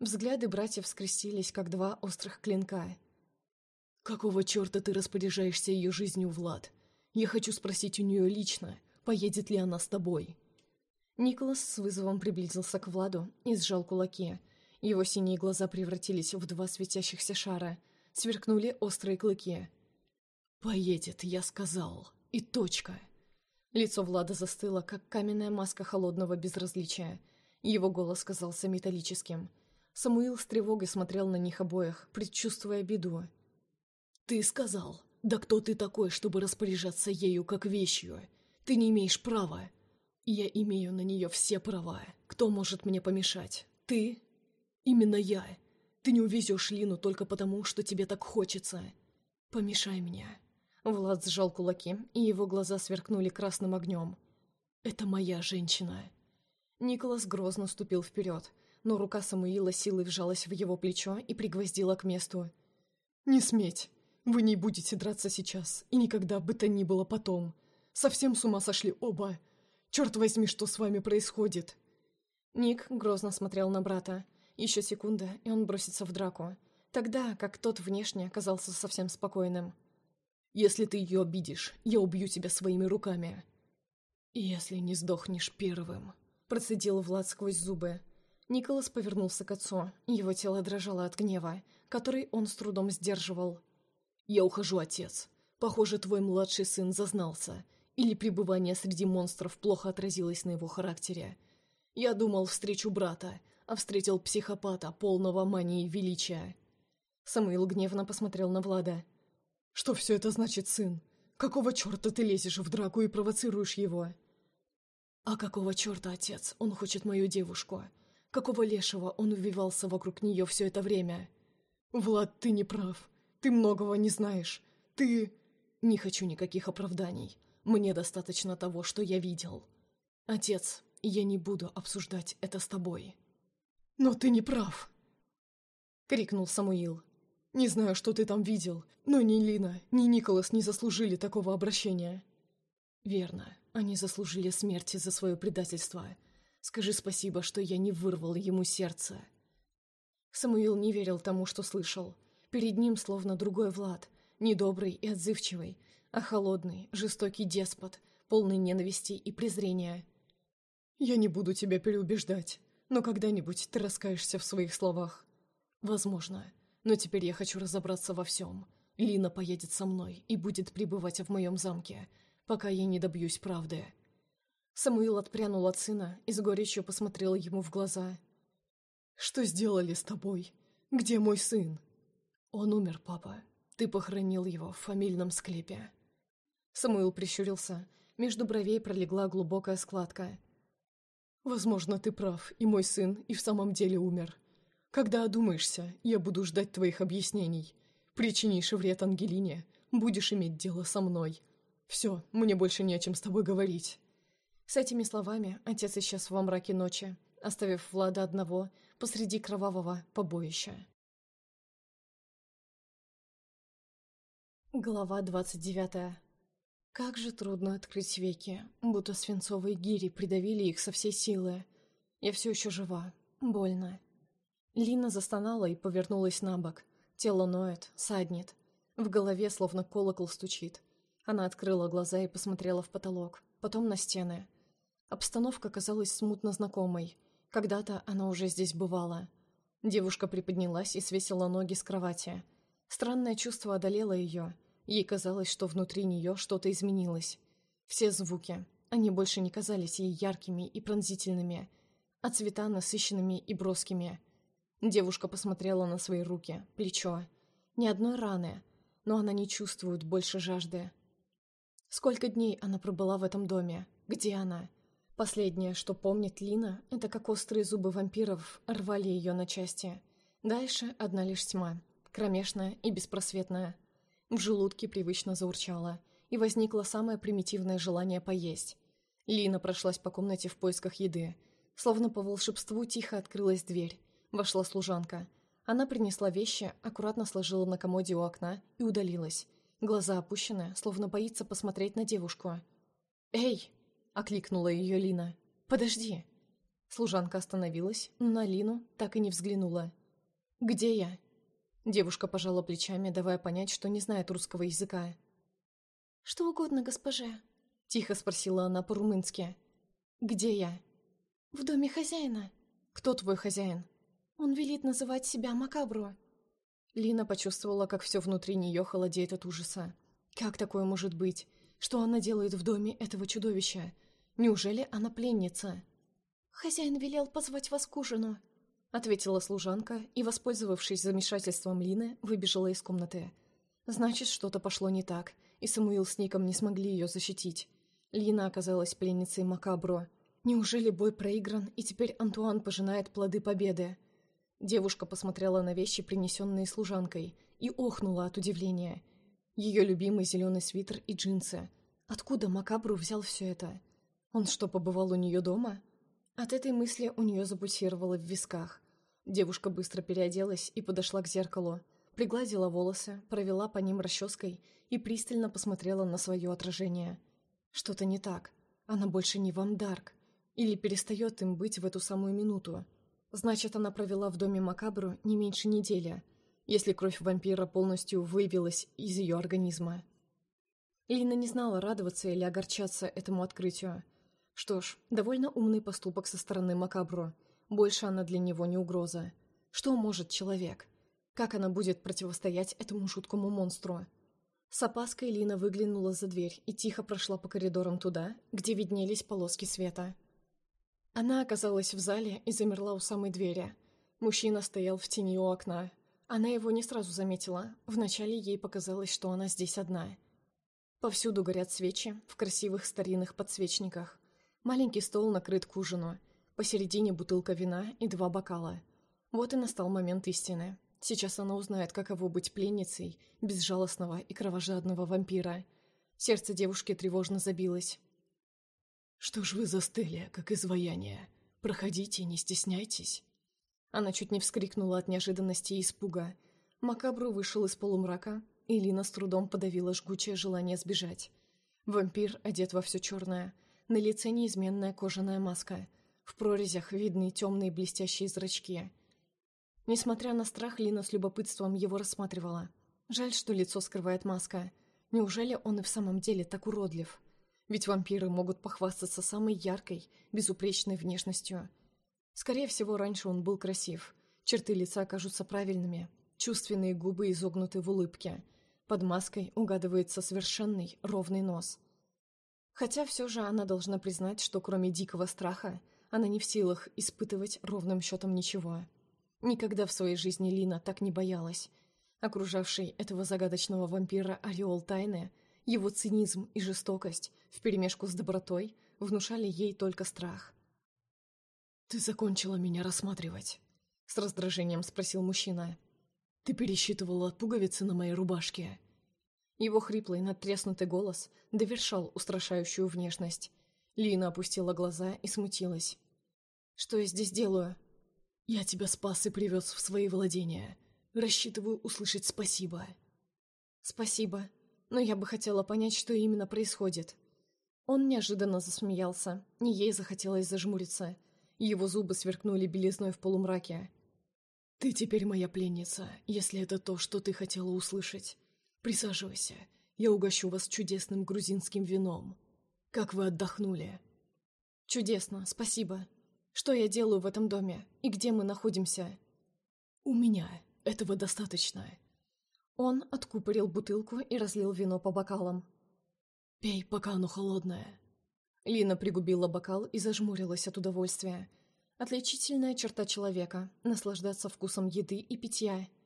Взгляды братьев скрестились, как два острых клинка. «Какого черта ты распоряжаешься ее жизнью, Влад? Я хочу спросить у нее лично, поедет ли она с тобой?» Николас с вызовом приблизился к Владу и сжал кулаки. Его синие глаза превратились в два светящихся шара. Сверкнули острые клыки. «Поедет, я сказал. И точка». Лицо Влада застыло, как каменная маска холодного безразличия. Его голос казался металлическим. Самуил с тревогой смотрел на них обоих, предчувствуя беду. «Ты сказал? Да кто ты такой, чтобы распоряжаться ею как вещью? Ты не имеешь права!» «Я имею на нее все права. Кто может мне помешать? Ты? Именно я. Ты не увезешь Лину только потому, что тебе так хочется. Помешай мне». Влад сжал кулаки, и его глаза сверкнули красным огнем. «Это моя женщина». Николас грозно ступил вперед, но рука Самуила силой вжалась в его плечо и пригвоздила к месту. «Не сметь! Вы не будете драться сейчас, и никогда бы то ни было потом. Совсем с ума сошли оба. Черт возьми, что с вами происходит!» Ник грозно смотрел на брата. Еще секунда, и он бросится в драку. Тогда, как тот внешне оказался совсем спокойным. «Если ты ее обидишь, я убью тебя своими руками». «Если не сдохнешь первым», — процедил Влад сквозь зубы. Николас повернулся к отцу. Его тело дрожало от гнева, который он с трудом сдерживал. «Я ухожу, отец. Похоже, твой младший сын зазнался, или пребывание среди монстров плохо отразилось на его характере. Я думал, встречу брата, а встретил психопата, полного мании величия». Самуил гневно посмотрел на Влада. «Что все это значит, сын? Какого черта ты лезешь в драку и провоцируешь его?» «А какого черта, отец? Он хочет мою девушку. Какого лешего он увивался вокруг нее все это время?» «Влад, ты не прав. Ты многого не знаешь. Ты...» «Не хочу никаких оправданий. Мне достаточно того, что я видел. Отец, я не буду обсуждать это с тобой». «Но ты не прав!» — крикнул Самуил. «Не знаю, что ты там видел, но ни Лина, ни Николас не заслужили такого обращения». «Верно, они заслужили смерти за свое предательство. Скажи спасибо, что я не вырвал ему сердце». Самуил не верил тому, что слышал. Перед ним словно другой Влад, недобрый и отзывчивый, а холодный, жестокий деспот, полный ненависти и презрения. «Я не буду тебя переубеждать, но когда-нибудь ты раскаешься в своих словах. Возможно, но теперь я хочу разобраться во всем. Лина поедет со мной и будет пребывать в моем замке, пока я не добьюсь правды». Самуил отпрянул от сына и с горечью посмотрел ему в глаза. «Что сделали с тобой? Где мой сын?» «Он умер, папа. Ты похоронил его в фамильном склепе». Самуил прищурился. Между бровей пролегла глубокая складка. «Возможно, ты прав, и мой сын и в самом деле умер. Когда одумаешься, я буду ждать твоих объяснений. Причинишь вред Ангелине, будешь иметь дело со мной. Все, мне больше не о чем с тобой говорить». С этими словами отец исчез во мраке ночи, оставив Влада одного посреди кровавого побоища. Глава двадцать девятая. Как же трудно открыть веки, будто свинцовые гири придавили их со всей силы. Я все еще жива. Больно. Лина застонала и повернулась на бок. Тело ноет, саднет. В голове словно колокол стучит. Она открыла глаза и посмотрела в потолок, потом на стены. Обстановка казалась смутно знакомой. Когда-то она уже здесь бывала. Девушка приподнялась и свесила ноги с кровати. Странное чувство одолело ее — Ей казалось, что внутри нее что-то изменилось. Все звуки, они больше не казались ей яркими и пронзительными, а цвета насыщенными и броскими. Девушка посмотрела на свои руки, плечо. Ни одной раны, но она не чувствует больше жажды. Сколько дней она пробыла в этом доме? Где она? Последнее, что помнит Лина, это как острые зубы вампиров рвали ее на части. Дальше одна лишь тьма, кромешная и беспросветная. В желудке привычно заурчало, и возникло самое примитивное желание поесть. Лина прошлась по комнате в поисках еды. Словно по волшебству тихо открылась дверь. Вошла служанка. Она принесла вещи, аккуратно сложила на комоде у окна и удалилась. Глаза опущены, словно боится посмотреть на девушку. «Эй!» — окликнула ее Лина. «Подожди!» Служанка остановилась, но на Лину так и не взглянула. «Где я?» Девушка пожала плечами, давая понять, что не знает русского языка. «Что угодно, госпоже», — тихо спросила она по-румынски. «Где я?» «В доме хозяина». «Кто твой хозяин?» «Он велит называть себя Макабро». Лина почувствовала, как все внутри нее холодеет от ужаса. Как такое может быть? Что она делает в доме этого чудовища? Неужели она пленница? «Хозяин велел позвать вас к ужину», — ответила служанка и, воспользовавшись замешательством Лины, выбежала из комнаты. Значит, что-то пошло не так, и Самуил с Ником не смогли ее защитить. Лина оказалась пленницей Макабро. Неужели бой проигран, и теперь Антуан пожинает плоды победы? Девушка посмотрела на вещи, принесенные служанкой, и охнула от удивления. Ее любимый зеленый свитер и джинсы. Откуда Макабру взял все это? Он что, побывал у нее дома? От этой мысли у нее запульсировало в висках. Девушка быстро переоделась и подошла к зеркалу. Пригладила волосы, провела по ним расческой и пристально посмотрела на свое отражение. Что-то не так. Она больше не Вамдарк. Или перестает им быть в эту самую минуту. Значит, она провела в доме Макабру не меньше недели, если кровь вампира полностью выявилась из ее организма. Лина не знала, радоваться или огорчаться этому открытию. Что ж, довольно умный поступок со стороны Макабро. Больше она для него не угроза. Что может человек? Как она будет противостоять этому жуткому монстру? С опаской Лина выглянула за дверь и тихо прошла по коридорам туда, где виднелись полоски света. Она оказалась в зале и замерла у самой двери. Мужчина стоял в тени у окна. Она его не сразу заметила. Вначале ей показалось, что она здесь одна. Повсюду горят свечи в красивых старинных подсвечниках. Маленький стол накрыт к ужину. Посередине бутылка вина и два бокала. Вот и настал момент истины. Сейчас она узнает, каково быть пленницей безжалостного и кровожадного вампира. Сердце девушки тревожно забилось. «Что ж вы застыли, как изваяние? Проходите, не стесняйтесь». Она чуть не вскрикнула от неожиданности и испуга. Макабру вышел из полумрака, и Лина с трудом подавила жгучее желание сбежать. Вампир одет во все черное — на лице неизменная кожаная маска. В прорезях видны темные блестящие зрачки. Несмотря на страх, Лина с любопытством его рассматривала. Жаль, что лицо скрывает маска. Неужели он и в самом деле так уродлив? Ведь вампиры могут похвастаться самой яркой, безупречной внешностью. Скорее всего, раньше он был красив. Черты лица кажутся правильными. Чувственные губы изогнуты в улыбке. Под маской угадывается совершенный, ровный нос – Хотя все же она должна признать, что кроме дикого страха, она не в силах испытывать ровным счетом ничего. Никогда в своей жизни Лина так не боялась. Окружавший этого загадочного вампира ореол тайны, его цинизм и жестокость, вперемешку с добротой, внушали ей только страх. «Ты закончила меня рассматривать?» — с раздражением спросил мужчина. «Ты пересчитывала пуговицы на моей рубашке?» Его хриплый, надтреснутый голос довершал устрашающую внешность. Лина опустила глаза и смутилась. «Что я здесь делаю?» «Я тебя спас и привез в свои владения. Рассчитываю услышать спасибо». «Спасибо. Но я бы хотела понять, что именно происходит». Он неожиданно засмеялся, не ей захотелось зажмуриться. Его зубы сверкнули белизной в полумраке. «Ты теперь моя пленница, если это то, что ты хотела услышать. Присаживайся, я угощу вас чудесным грузинским вином. Как вы отдохнули?» «Чудесно, спасибо. Что я делаю в этом доме? И где мы находимся?» «У меня. Этого достаточно». Он откупорил бутылку и разлил вино по бокалам. «Пей, пока оно холодное». Лина пригубила бокал и зажмурилась от удовольствия. Отличительная черта человека — наслаждаться вкусом еды и питья —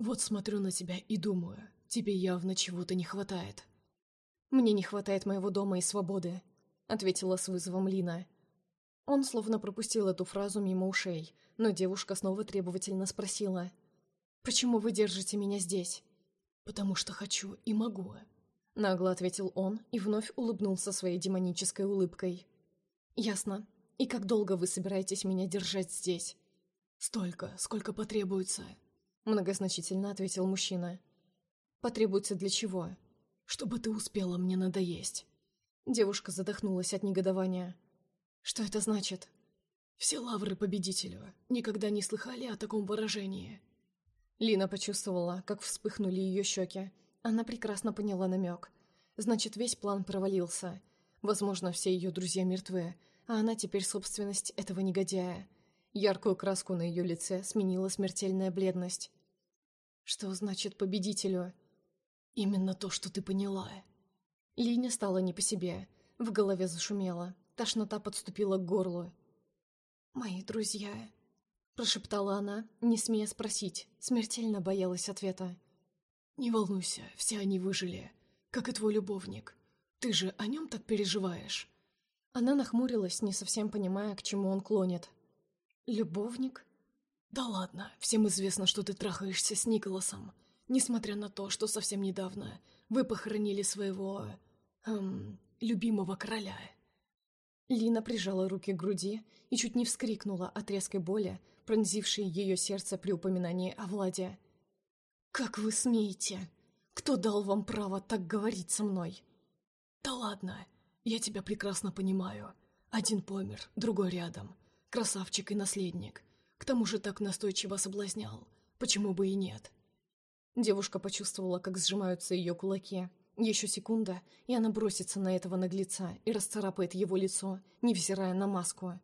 вот смотрю на тебя и думаю, тебе явно чего-то не хватает. Мне не хватает моего дома и свободы, ответила с вызовом Лина. Он словно пропустил эту фразу мимо ушей, но девушка снова требовательно спросила. «Почему вы держите меня здесь?» «Потому что хочу и могу», — нагло ответил он и вновь улыбнулся своей демонической улыбкой. «Ясно. И как долго вы собираетесь меня держать здесь?» «Столько, сколько потребуется», Многозначительно ответил мужчина. Потребуется для чего? Чтобы ты успела мне надоесть. Девушка задохнулась от негодования. Что это значит? Все лавры победителю. Никогда не слыхали о таком выражении. Лина почувствовала, как вспыхнули ее щеки. Она прекрасно поняла намек. Значит, весь план провалился. Возможно, все ее друзья мертвы, а она теперь собственность этого негодяя. Яркую краску на ее лице сменила смертельная бледность. Что значит победителю? Именно то, что ты поняла. Линя стала не по себе. В голове зашумело. Тошнота подступила к горлу. «Мои друзья...» Прошептала она, не смея спросить. Смертельно боялась ответа. «Не волнуйся, все они выжили. Как и твой любовник. Ты же о нем так переживаешь?» Она нахмурилась, не совсем понимая, к чему он клонит. «Любовник?» «Да ладно, всем известно, что ты трахаешься с Николасом, несмотря на то, что совсем недавно вы похоронили своего... эм... любимого короля». Лина прижала руки к груди и чуть не вскрикнула от резкой боли, пронзившей ее сердце при упоминании о Владе. «Как вы смеете? Кто дал вам право так говорить со мной?» «Да ладно, я тебя прекрасно понимаю. Один помер, другой рядом. Красавчик и наследник. К тому же так настойчиво соблазнял. Почему бы и нет?» Девушка почувствовала, как сжимаются ее кулаки. Еще секунда, и она бросится на этого наглеца и расцарапает его лицо, невзирая на маску.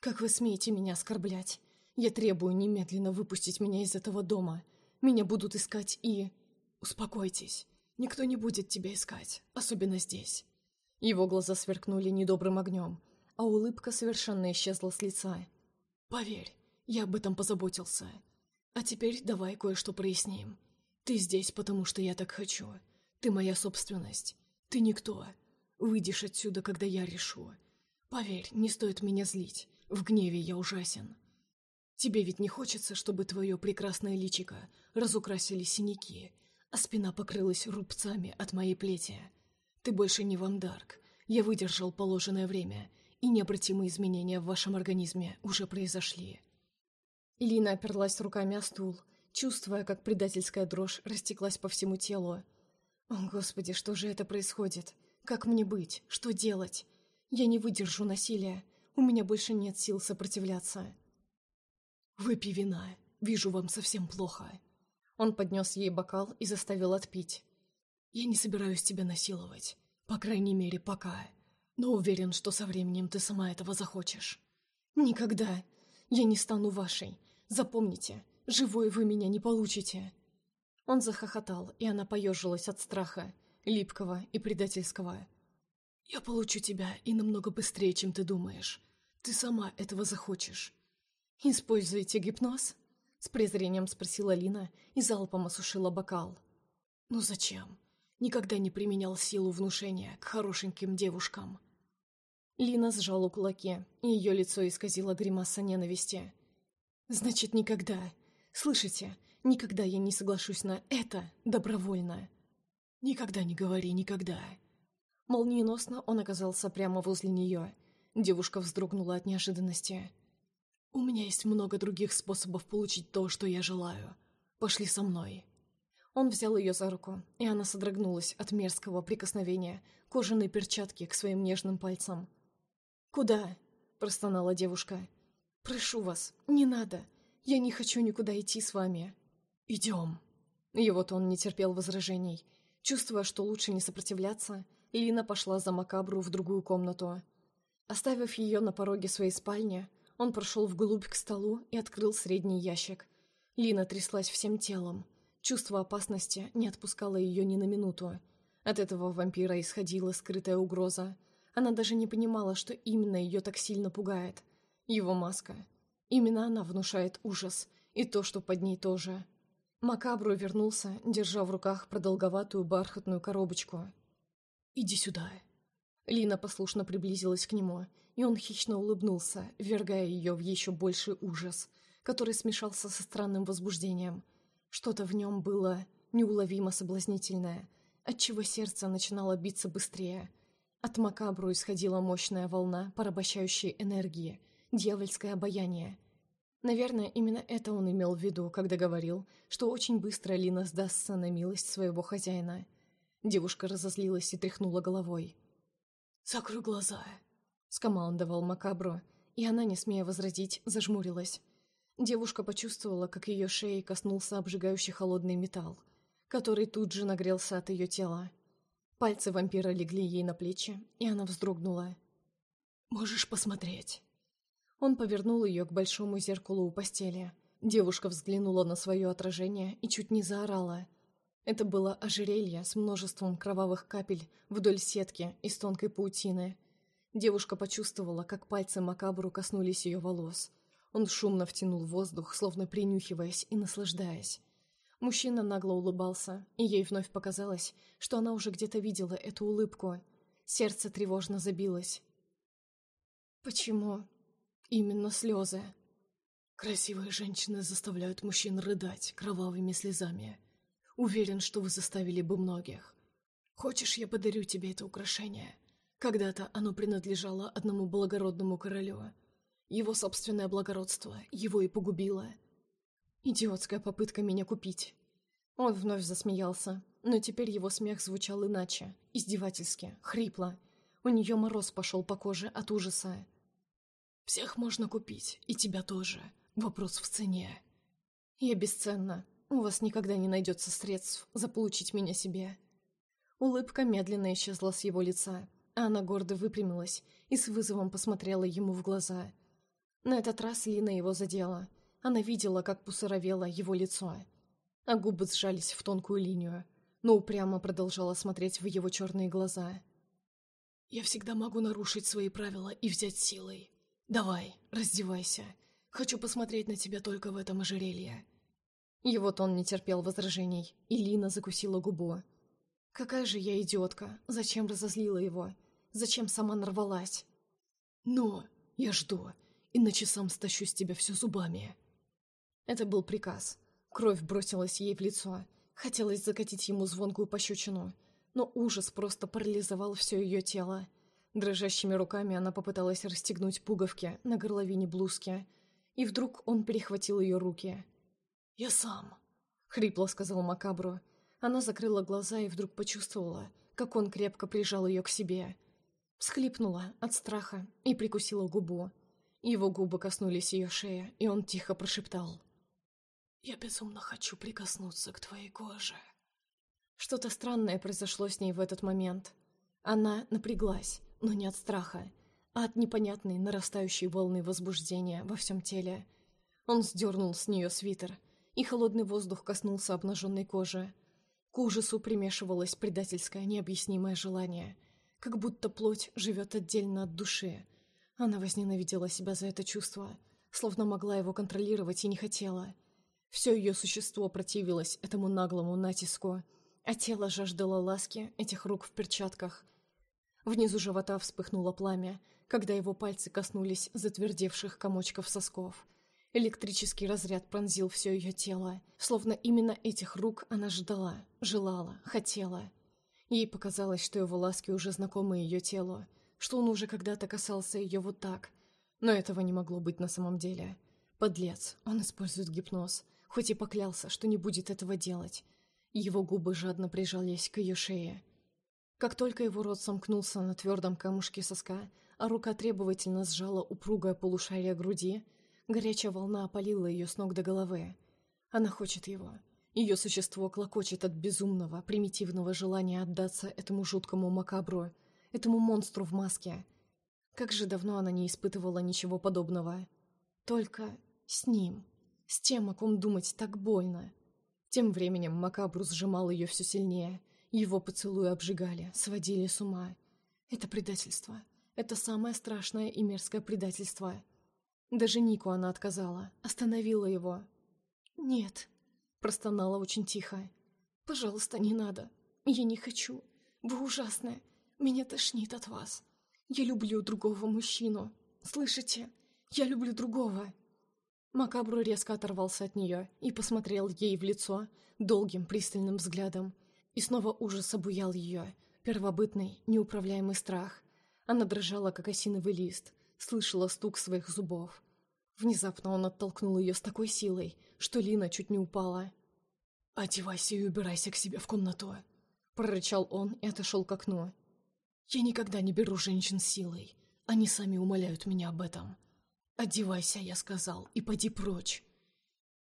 «Как вы смеете меня оскорблять? Я требую немедленно выпустить меня из этого дома. Меня будут искать и...» «Успокойтесь. Никто не будет тебя искать, особенно здесь». Его глаза сверкнули недобрым огнем, а улыбка совершенно исчезла с лица. «Поверь, я об этом позаботился. А теперь давай кое-что проясним. Ты здесь, потому что я так хочу. Ты моя собственность. Ты никто. Выйдешь отсюда, когда я решу. Поверь, не стоит меня злить. В гневе я ужасен. Тебе ведь не хочется, чтобы твое прекрасное личико разукрасили синяки, а спина покрылась рубцами от моей плети. Ты больше не вандарк. Я выдержал положенное время, и необратимые изменения в вашем организме уже произошли. Лина оперлась руками о стул, чувствуя, как предательская дрожь растеклась по всему телу. «О, Господи, что же это происходит? Как мне быть? Что делать? Я не выдержу насилия. У меня больше нет сил сопротивляться». «Выпей вина. Вижу, вам совсем плохо». Он поднес ей бокал и заставил отпить. «Я не собираюсь тебя насиловать. По крайней мере, пока. Но уверен, что со временем ты сама этого захочешь». «Никогда. Я не стану вашей. Запомните, живой вы меня не получите». Он захохотал, и она поежилась от страха, липкого и предательского. «Я получу тебя и намного быстрее, чем ты думаешь. Ты сама этого захочешь. «Используете гипноз?» — с презрением спросила Лина и залпом осушила бокал. «Ну зачем? Никогда не применял силу внушения к хорошеньким девушкам». Лина сжала кулаки, и ее лицо исказило гримаса ненависти. «Значит, никогда. Слышите, никогда я не соглашусь на это добровольно». «Никогда не говори «никогда». Молниеносно он оказался прямо возле нее. Девушка вздрогнула от неожиданности. «У меня есть много других способов получить то, что я желаю. Пошли со мной». Он взял ее за руку, и она содрогнулась от мерзкого прикосновения кожаной перчатки к своим нежным пальцам. «Куда?» – простонала девушка. «Прошу вас, не надо. Я не хочу никуда идти с вами». «Идем». И вот он не терпел возражений. Чувствуя, что лучше не сопротивляться, Лина пошла за Макабру в другую комнату. Оставив ее на пороге своей спальни, он прошел вглубь к столу и открыл средний ящик. Лина тряслась всем телом. Чувство опасности не отпускало ее ни на минуту. От этого вампира исходила скрытая угроза. Она даже не понимала, что именно ее так сильно пугает. Его маска. Именно она внушает ужас, и то, что под ней тоже. Макабру вернулся, держа в руках продолговатую бархатную коробочку. «Иди сюда». Лина послушно приблизилась к нему и он хищно улыбнулся, ввергая ее в еще больший ужас, который смешался со странным возбуждением. Что-то в нем было неуловимо соблазнительное, отчего сердце начинало биться быстрее. От макабру исходила мощная волна порабощающей энергии, дьявольское обаяние. Наверное, именно это он имел в виду, когда говорил, что очень быстро Лина сдастся на милость своего хозяина. Девушка разозлилась и тряхнула головой. «Закрой глаза», — скомандовал Макабро, и она, не смея возразить, зажмурилась. Девушка почувствовала, как ее шеи коснулся обжигающий холодный металл, который тут же нагрелся от ее тела. Пальцы вампира легли ей на плечи, и она вздрогнула. «Можешь посмотреть». Он повернул ее к большому зеркалу у постели. Девушка взглянула на свое отражение и чуть не заорала. Это было ожерелье с множеством кровавых капель вдоль сетки из тонкой паутины. Девушка почувствовала, как пальцы Макабру коснулись ее волос. Он шумно втянул воздух, словно принюхиваясь и наслаждаясь. Мужчина нагло улыбался, и ей вновь показалось, что она уже где-то видела эту улыбку. Сердце тревожно забилось. «Почему?» «Именно слезы». «Красивые женщины заставляют мужчин рыдать кровавыми слезами. Уверен, что вы заставили бы многих. Хочешь, я подарю тебе это украшение?» Когда-то оно принадлежало одному благородному королю. Его собственное благородство его и погубило. Идиотская попытка меня купить. Он вновь засмеялся, но теперь его смех звучал иначе, издевательски, хрипло. У нее мороз пошел по коже от ужаса. «Всех можно купить, и тебя тоже. Вопрос в цене». «Я бесценна. У вас никогда не найдется средств заполучить меня себе». Улыбка медленно исчезла с его лица, она гордо выпрямилась и с вызовом посмотрела ему в глаза. На этот раз Лина его задела. Она видела, как пусоровело его лицо. А губы сжались в тонкую линию, но упрямо продолжала смотреть в его черные глаза. «Я всегда могу нарушить свои правила и взять силой. Давай, раздевайся. Хочу посмотреть на тебя только в этом ожерелье». Его тон не терпел возражений, и Лина закусила губу. «Какая же я идиотка! Зачем разозлила его? Зачем сама нарвалась? Но я жду, иначе сам стащу с тебя все зубами. Это был приказ. Кровь бросилась ей в лицо. Хотелось закатить ему звонкую пощечину, но ужас просто парализовал все ее тело. Дрожащими руками она попыталась расстегнуть пуговки на горловине блузки, и вдруг он перехватил ее руки. «Я сам», — хрипло сказал Макабру. Она закрыла глаза и вдруг почувствовала, как он крепко прижал ее к себе — Всхлипнула от страха и прикусила губу. Его губы коснулись ее шеи, и он тихо прошептал. «Я безумно хочу прикоснуться к твоей коже». Что-то странное произошло с ней в этот момент. Она напряглась, но не от страха, а от непонятной нарастающей волны возбуждения во всем теле. Он сдернул с нее свитер, и холодный воздух коснулся обнаженной кожи. К ужасу примешивалось предательское необъяснимое желание — как будто плоть живет отдельно от души. Она возненавидела себя за это чувство, словно могла его контролировать и не хотела. Все ее существо противилось этому наглому натиску, а тело жаждало ласки этих рук в перчатках. Внизу живота вспыхнуло пламя, когда его пальцы коснулись затвердевших комочков сосков. Электрический разряд пронзил все ее тело, словно именно этих рук она ждала, желала, хотела — Ей показалось, что его ласки уже знакомы ее телу, что он уже когда-то касался ее вот так. Но этого не могло быть на самом деле. Подлец, он использует гипноз, хоть и поклялся, что не будет этого делать. Его губы жадно прижались к ее шее. Как только его рот сомкнулся на твердом камушке соска, а рука требовательно сжала упругое полушарие груди, горячая волна опалила ее с ног до головы. Она хочет его. Ее существо клокочет от безумного, примитивного желания отдаться этому жуткому макабру, этому монстру в маске. Как же давно она не испытывала ничего подобного. Только с ним, с тем, о ком думать так больно. Тем временем макабру сжимал ее все сильнее, его поцелуи обжигали, сводили с ума. Это предательство. Это самое страшное и мерзкое предательство. Даже Нику она отказала, остановила его. «Нет», Простонала очень тихо. «Пожалуйста, не надо. Я не хочу. Вы ужасны. Меня тошнит от вас. Я люблю другого мужчину. Слышите? Я люблю другого». Макабру резко оторвался от нее и посмотрел ей в лицо долгим пристальным взглядом. И снова ужас обуял ее, первобытный, неуправляемый страх. Она дрожала, как осиновый лист, слышала стук своих зубов. Внезапно он оттолкнул ее с такой силой, что Лина чуть не упала. «Одевайся и убирайся к себе в комнату», — прорычал он и отошел к окну. «Я никогда не беру женщин силой. Они сами умоляют меня об этом. «Одевайся», — я сказал, — «и поди прочь».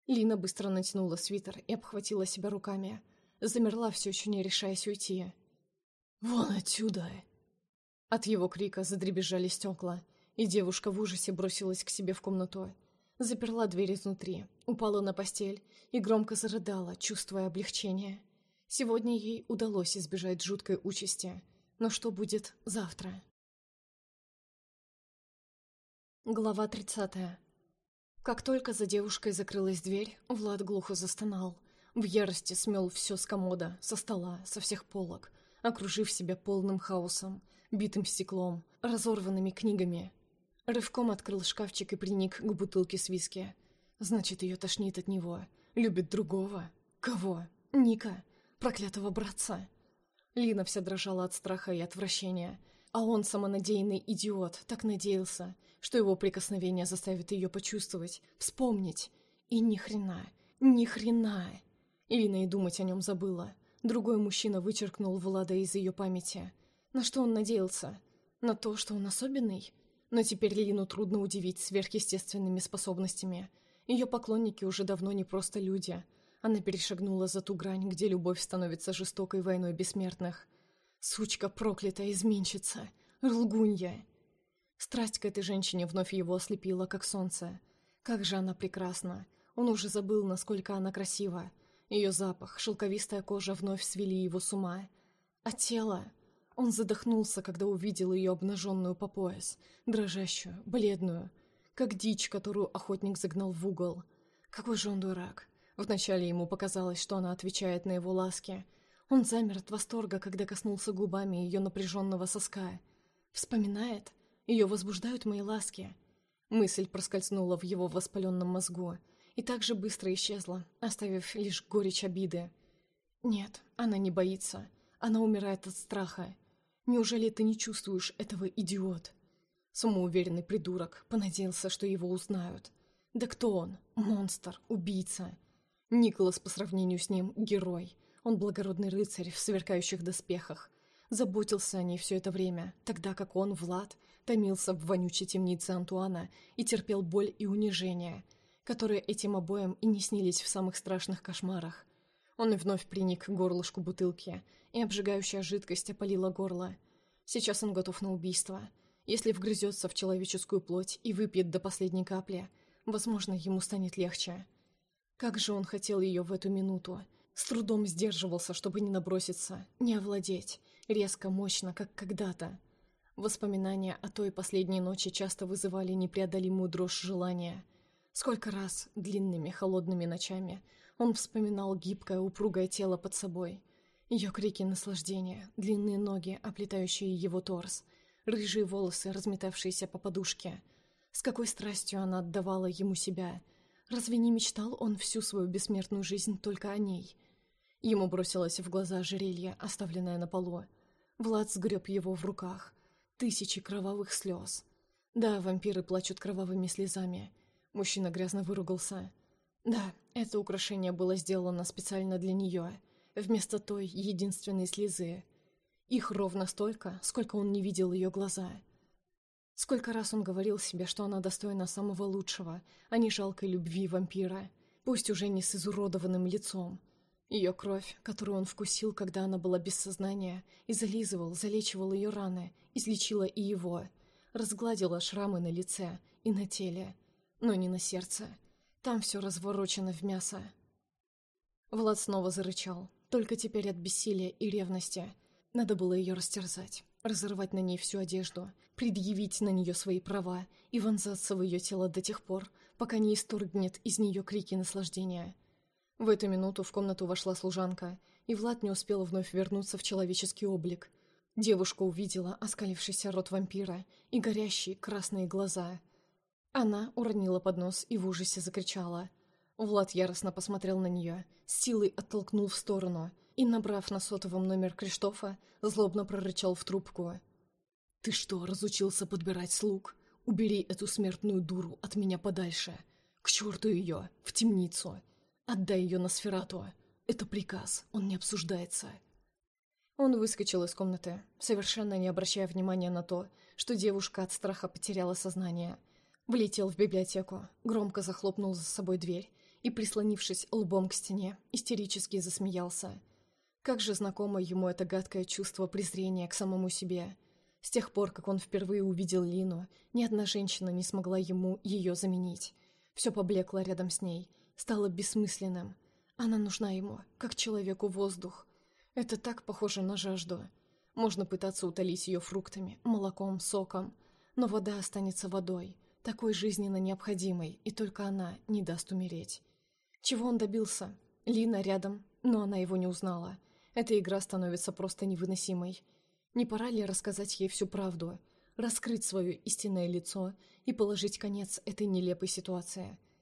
Лина быстро натянула свитер и обхватила себя руками. Замерла, все еще не решаясь уйти. «Вон отсюда!» От его крика задребезжали стекла, и девушка в ужасе бросилась к себе в комнату. Заперла дверь изнутри, упала на постель и громко зарыдала, чувствуя облегчение. Сегодня ей удалось избежать жуткой участи. Но что будет завтра? Глава 30. Как только за девушкой закрылась дверь, Влад глухо застонал. В ярости смел все с комода, со стола, со всех полок, окружив себя полным хаосом, битым стеклом, разорванными книгами. Рывком открыл шкафчик и приник к бутылке с виски. Значит, ее тошнит от него. Любит другого. Кого? Ника. Проклятого братца. Лина вся дрожала от страха и отвращения. А он, самонадеянный идиот, так надеялся, что его прикосновение заставит ее почувствовать, вспомнить. И ни хрена, ни хрена. Лина и думать о нем забыла. Другой мужчина вычеркнул Влада из ее памяти. На что он надеялся? На то, что он особенный? Но теперь Лину трудно удивить сверхъестественными способностями. Ее поклонники уже давно не просто люди. Она перешагнула за ту грань, где любовь становится жестокой войной бессмертных. Сучка проклятая изменщица, лгунья. Страсть к этой женщине вновь его ослепила, как солнце. Как же она прекрасна. Он уже забыл, насколько она красива. Ее запах, шелковистая кожа вновь свели его с ума. А тело... Он задохнулся, когда увидел ее обнаженную по пояс, дрожащую, бледную, как дичь, которую охотник загнал в угол. Какой же он дурак. Вначале ему показалось, что она отвечает на его ласки. Он замер от восторга, когда коснулся губами ее напряженного соска. Вспоминает? Ее возбуждают мои ласки. Мысль проскользнула в его воспаленном мозгу и так же быстро исчезла, оставив лишь горечь обиды. Нет, она не боится. Она умирает от страха. Неужели ты не чувствуешь этого, идиот? Самоуверенный придурок понадеялся, что его узнают. Да кто он? Монстр, убийца. Николас по сравнению с ним — герой. Он благородный рыцарь в сверкающих доспехах. Заботился о ней все это время, тогда как он, Влад, томился в вонючей темнице Антуана и терпел боль и унижение, которые этим обоим и не снились в самых страшных кошмарах. Он вновь приник к горлышку бутылки, и обжигающая жидкость опалила горло. Сейчас он готов на убийство. Если вгрызется в человеческую плоть и выпьет до последней капли, возможно, ему станет легче. Как же он хотел ее в эту минуту. С трудом сдерживался, чтобы не наброситься, не овладеть, резко, мощно, как когда-то. Воспоминания о той последней ночи часто вызывали непреодолимую дрожь желания. Сколько раз, длинными холодными ночами, он вспоминал гибкое упругое тело под собой. Ее крики наслаждения, длинные ноги, оплетающие его торс, рыжие волосы, разметавшиеся по подушке. С какой страстью она отдавала ему себя. Разве не мечтал он всю свою бессмертную жизнь только о ней? Ему бросилось в глаза ожерелье, оставленное на полу. Влад сгреб его в руках. Тысячи кровавых слез. Да, вампиры плачут кровавыми слезами. Мужчина грязно выругался. Да, это украшение было сделано специально для нее, вместо той единственной слезы. Их ровно столько, сколько он не видел ее глаза. Сколько раз он говорил себе, что она достойна самого лучшего, а не жалкой любви вампира, пусть уже не с изуродованным лицом. Ее кровь, которую он вкусил, когда она была без сознания, и зализывал, залечивал ее раны, излечила и его, разгладила шрамы на лице и на теле, но не на сердце. Там все разворочено в мясо. Влад снова зарычал, только теперь от бессилия и ревности. Надо было ее растерзать, разорвать на ней всю одежду, предъявить на нее свои права и вонзаться в ее тело до тех пор, пока не исторгнет из нее крики наслаждения. В эту минуту в комнату вошла служанка, и Влад не успел вновь вернуться в человеческий облик. Девушка увидела оскалившийся рот вампира и горящие красные глаза — она уронила поднос и в ужасе закричала. Влад яростно посмотрел на нее, силой оттолкнул в сторону и, набрав на сотовом номер Криштофа, злобно прорычал в трубку. «Ты что, разучился подбирать слуг? Убери эту смертную дуру от меня подальше. К черту ее, в темницу. Отдай ее на сферату. Это приказ, он не обсуждается». Он выскочил из комнаты, совершенно не обращая внимания на то, что девушка от страха потеряла сознание – Влетел в библиотеку, громко захлопнул за собой дверь и, прислонившись лбом к стене, истерически засмеялся. Как же знакомо ему это гадкое чувство презрения к самому себе. С тех пор, как он впервые увидел Лину, ни одна женщина не смогла ему ее заменить. Все поблекло рядом с ней, стало бессмысленным. Она нужна ему, как человеку воздух. Это так похоже на жажду. Можно пытаться утолить ее фруктами, молоком, соком, но вода останется водой, такой жизненно необходимой, и только она не даст умереть. Чего он добился? Лина рядом, но она его не узнала. Эта игра становится просто невыносимой. Не пора ли рассказать ей всю правду, раскрыть свое истинное лицо и положить конец этой нелепой ситуации?